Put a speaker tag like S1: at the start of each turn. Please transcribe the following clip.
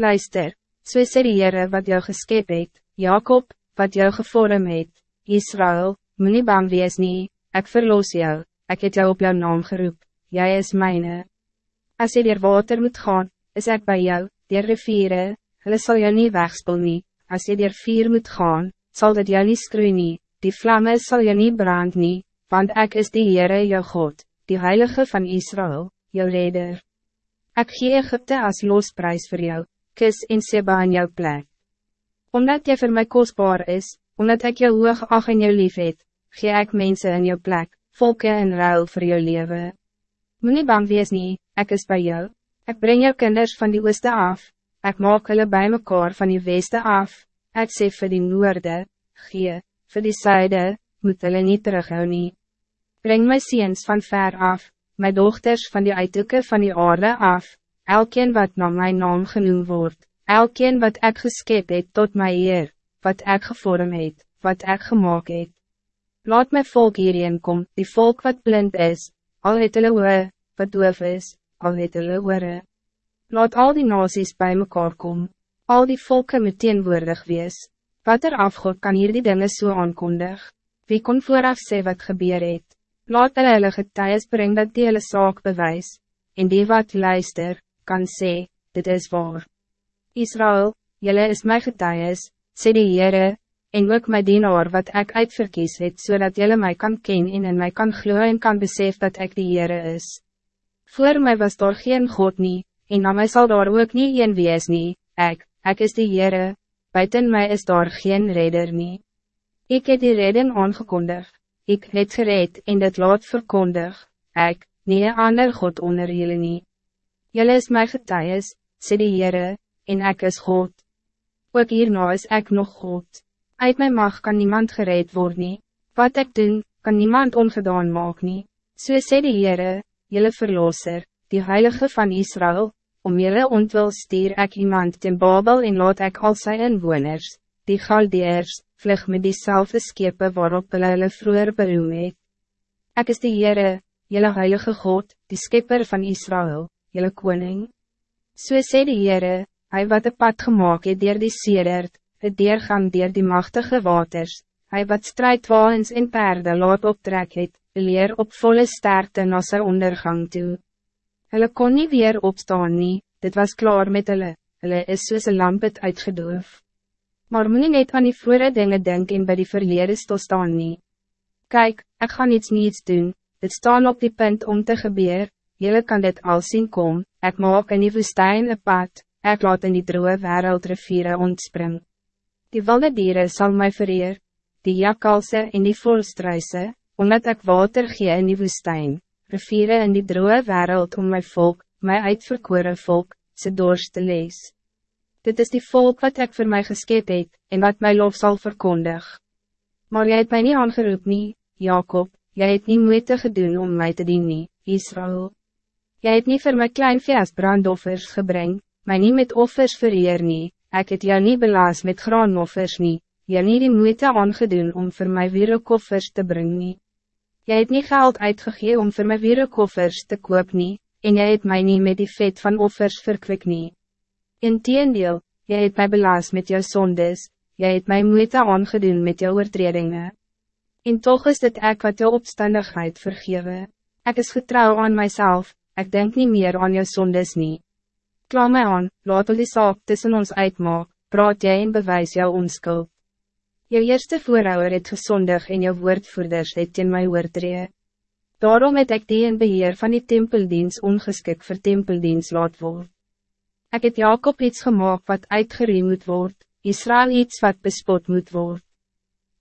S1: Luister, so sê die Heere wat jou geskep het, Jacob, wat jou gevorm het, Israël, moet nie bang wees nie, ek verloos jou, ek het jou op jou naam geroep, jy is myne. As jy dier water moet gaan, is ek bij jou, dier riviere, hulle sal jou nie wegspel nie, as jy dier vier moet gaan, zal dit jou nie skroei nie, die vlamme zal jou nie brand nie, want ek is die Heere jou God, die Heilige van Israël, jou redder. Ik gee Egypte als losprijs voor jou, kus en Seba in jou plek. Omdat jy voor mij kostbaar is, omdat ik jou hoog ag in jou lief het, gee ek mense in jou plek, volke in ruil voor jou leven. Moet nie bang wees nie, ek is bij jou, ik breng jou kinders van die ooste af, ik maak hulle bij mekaar van die weste af, ik sê vir die noorde, gee, vir die zuide, moet hulle nie terughou nie. Breng my ziens van ver af, my dochters van die uithoeke van die aarde af, elkeen wat na my naam genoemd wordt, elkeen wat ik geskep het tot my eer, wat ik gevorm het, wat ik gemaakt het. Laat my volk hierheen kom, die volk wat blind is, al het hulle oe, wat doof is, al het hulle oore. Laat al die nasies bij mekaar kom, al die volken meteenwoordig wees, wat er afgod kan hier die dinge so aankondig, wie kon vooraf sê wat gebeur het. Laat hulle hulle getuies bring dat die hulle saak bewys, en die wat luister, kan sê, dit is waar. Israël, jylle is my getuies, sê die Heere, en ook my dienaar wat ik uitverkies het, zodat jylle my kan ken en in my kan glo en kan besef dat ik die Heere is. Voor mij was daar geen God nie, en na my sal daar ook nie een wees nie, ek, ek is die Heere, buiten mij is daar geen redder nie. Ik heb die reden aangekondigd ik het gereed en dit laat verkondig, ek, nie een ander God onder jullie nie. Julle is my getuies, sê die Heere, en ek is God. Ook hierna is ek nog God. Uit my mag kan niemand gereed worden. nie. Wat ik doen, kan niemand ongedaan maak nie. So sê die Heere, julle verlosser, die Heilige van Israël, om julle ontwil stuur ek iemand ten Babel en laat ek al sy inwoners, die Galdeers, vlug met diezelfde skepe waarop hulle hulle vroeger beroem het. Ek is die Heere, jylle heilige God, die skepper van Israël, jylle koning. So sê die Heere, hy wat een pad gemaakt het dier die sedert, het deurgang dier die machtige waters, hy wat strijdwaans en perde laat optrek het, leer op volle sterkte na sy ondergang toe. Hulle kon niet weer opstaan nie, dit was klaar met hulle, hulle is soos een lamp het uitgedoof maar moet nie net aan die vroere dinge denk en by die verlede stilstaan nie. Kijk, ik ga niets niets doen, dit staan op die punt om te gebeur, jullie kan dit al zien kom, ik maak in die woestijn een pad, ik laat in die droge wereld riviere ontspring. Die wilde dieren zal mij vereer, die jakalse en die volstruise, omdat ik water gee in die woestijn, riviere in die droge wereld om mijn volk, mijn uitverkore volk, ze dorst te lezen. Dit is die volk wat ik voor mij geskep het, en wat mij lof zal verkondig. Maar jij het mij niet aangeroep nie, Jacob, jij het niet moeite gedoen om mij te dienen, Israël. Jij het niet voor mijn klein feest brandoffers gebring, mij niet met offers vereer nie, ik het jou niet belaas met graanoffers nie, jy niet die moeite aangedoen om voor mij weer koffers te brengen. nie. Jy het niet geld uitgegee om voor mij weer koffers te koop nie, en jy het mij niet met die vet van offers verkwik nie. Inteendeel, jy het my belaas met jou sondes, jy het my moeite aangedoen met jou oortredinge. En toch is dit ek wat jou opstandigheid vergewe. Ik is getrouw aan mijzelf, ik denk niet meer aan jou sondes nie. Kla my aan, laat al die saak tussen ons uitmaak, praat jy en bewys jou onskuld. Jou eerste voorhouwer het gesondig en jou woordvoerders het in my oortree. Daarom het ek die in beheer van die tempeldienst ongeskik vir tempeldienst laat word. Ik heb Jacob iets gemaakt wat uitgeriem moet worden, Israël iets wat bespot moet worden.